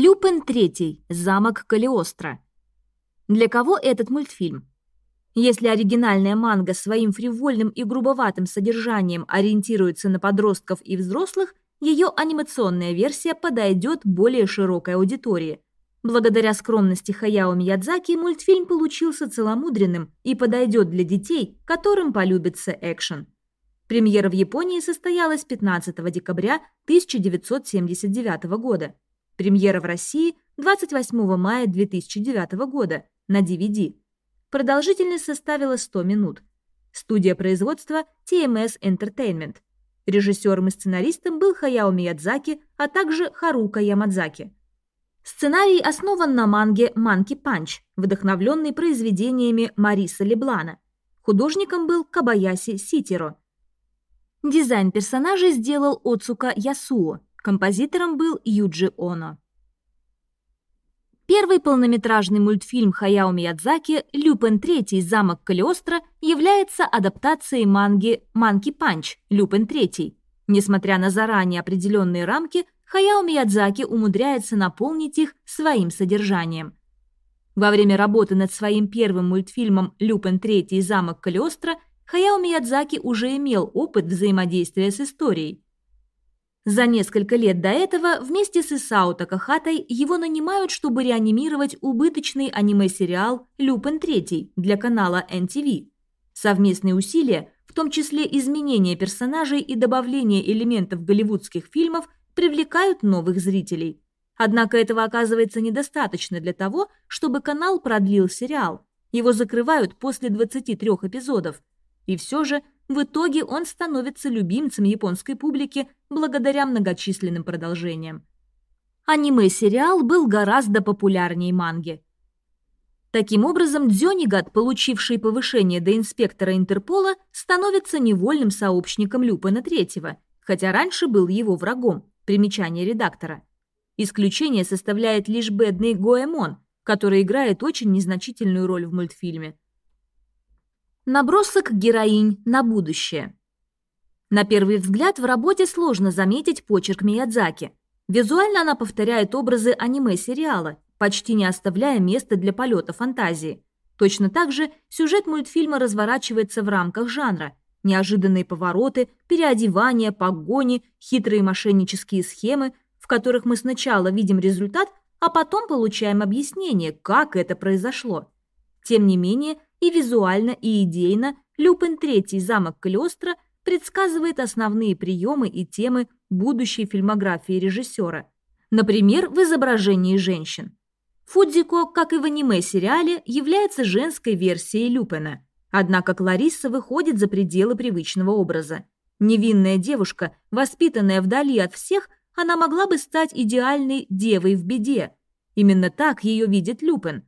Люпен III. Замок Калиостро. Для кого этот мультфильм? Если оригинальная манга своим фривольным и грубоватым содержанием ориентируется на подростков и взрослых, ее анимационная версия подойдет более широкой аудитории. Благодаря скромности Хаяо Миядзаки мультфильм получился целомудренным и подойдет для детей, которым полюбится экшен. Премьера в Японии состоялась 15 декабря 1979 года. Премьера в России 28 мая 2009 года на DVD. Продолжительность составила 100 минут. Студия производства TMS Entertainment. Режиссером и сценаристом был Хаяо Миядзаки, а также Харука Ямадзаки. Сценарий основан на манге «Манки Панч», вдохновленный произведениями Мариса Леблана. Художником был Кабаяси Ситиро. Дизайн персонажей сделал Оцука Ясуо, композитором был Юджи Оно. Первый полнометражный мультфильм Хаяо Миядзаки «Люпен III. Замок Калиостро» является адаптацией манги «Манки Панч. Люпен III». Несмотря на заранее определенные рамки, Хаяо Миядзаки умудряется наполнить их своим содержанием. Во время работы над своим первым мультфильмом «Люпен III. Замок Калиостро» Хаяо Миядзаки уже имел опыт взаимодействия с историей. За несколько лет до этого вместе с Исао Такахатой его нанимают, чтобы реанимировать убыточный аниме-сериал «Люпен III» для канала NTV. Совместные усилия, в том числе изменение персонажей и добавление элементов голливудских фильмов, привлекают новых зрителей. Однако этого оказывается недостаточно для того, чтобы канал продлил сериал. Его закрывают после 23 эпизодов. И все же в итоге он становится любимцем японской публики благодаря многочисленным продолжениям. Аниме-сериал был гораздо популярнее манги. Таким образом, Дзёнигат, получивший повышение до инспектора Интерпола, становится невольным сообщником Люпена Третьего, хотя раньше был его врагом, примечание редактора. Исключение составляет лишь бедный Гоэмон, который играет очень незначительную роль в мультфильме. Набросок героинь на будущее. На первый взгляд в работе сложно заметить почерк Миядзаки. Визуально она повторяет образы аниме-сериала, почти не оставляя места для полета фантазии. Точно так же сюжет мультфильма разворачивается в рамках жанра. Неожиданные повороты, переодевания, погони, хитрые мошеннические схемы, в которых мы сначала видим результат, а потом получаем объяснение, как это произошло. Тем не менее, и визуально, и идейно Люпен III замок Калиостро предсказывает основные приемы и темы будущей фильмографии режиссера. Например, в изображении женщин. Фудзико, как и в аниме-сериале, является женской версией Люпена. Однако Кларисса выходит за пределы привычного образа. Невинная девушка, воспитанная вдали от всех, она могла бы стать идеальной девой в беде. Именно так ее видит Люпен –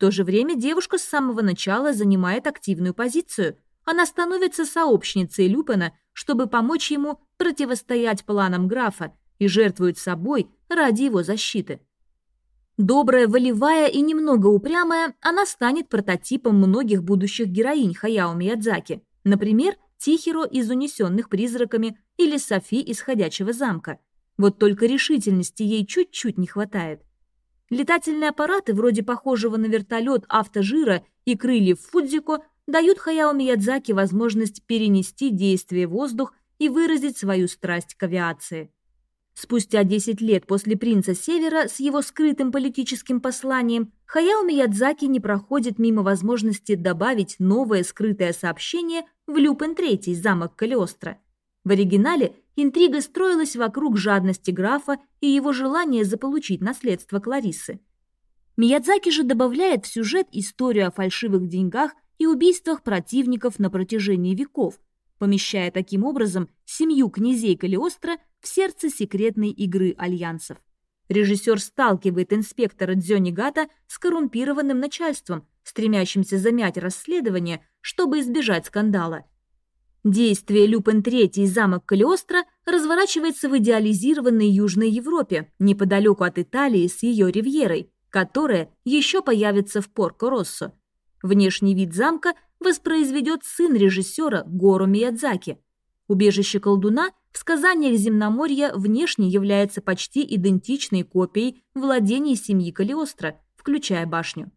то же время девушка с самого начала занимает активную позицию. Она становится сообщницей Люпена, чтобы помочь ему противостоять планам графа и жертвует собой ради его защиты. Добрая, волевая и немного упрямая, она станет прототипом многих будущих героинь Хаяо Миядзаки, например, Тихиро из «Унесенных призраками» или Софи из «Ходячего замка». Вот только решительности ей чуть-чуть не хватает. Летательные аппараты, вроде похожего на вертолет автожира и крыльев Фудзико, дают Хаяо Миядзаки возможность перенести действие воздух и выразить свою страсть к авиации. Спустя 10 лет после «Принца Севера» с его скрытым политическим посланием Хаяо Миядзаки не проходит мимо возможности добавить новое скрытое сообщение в «Люпен III. Замок Калиостро». В оригинале интрига строилась вокруг жадности графа и его желания заполучить наследство Клариссы. Миядзаки же добавляет в сюжет историю о фальшивых деньгах и убийствах противников на протяжении веков, помещая таким образом семью князей Калиостро в сердце секретной игры альянсов. Режиссер сталкивает инспектора Дзёнигата с коррумпированным начальством, стремящимся замять расследование, чтобы избежать скандала – Действие Люпен III замок Калиостро разворачивается в идеализированной Южной Европе, неподалеку от Италии с ее ривьерой, которая еще появится в Порко-Россо. Внешний вид замка воспроизведет сын режиссера Гору Миядзаки. Убежище колдуна в сказаниях Земноморья внешне является почти идентичной копией владений семьи Калиостро, включая башню.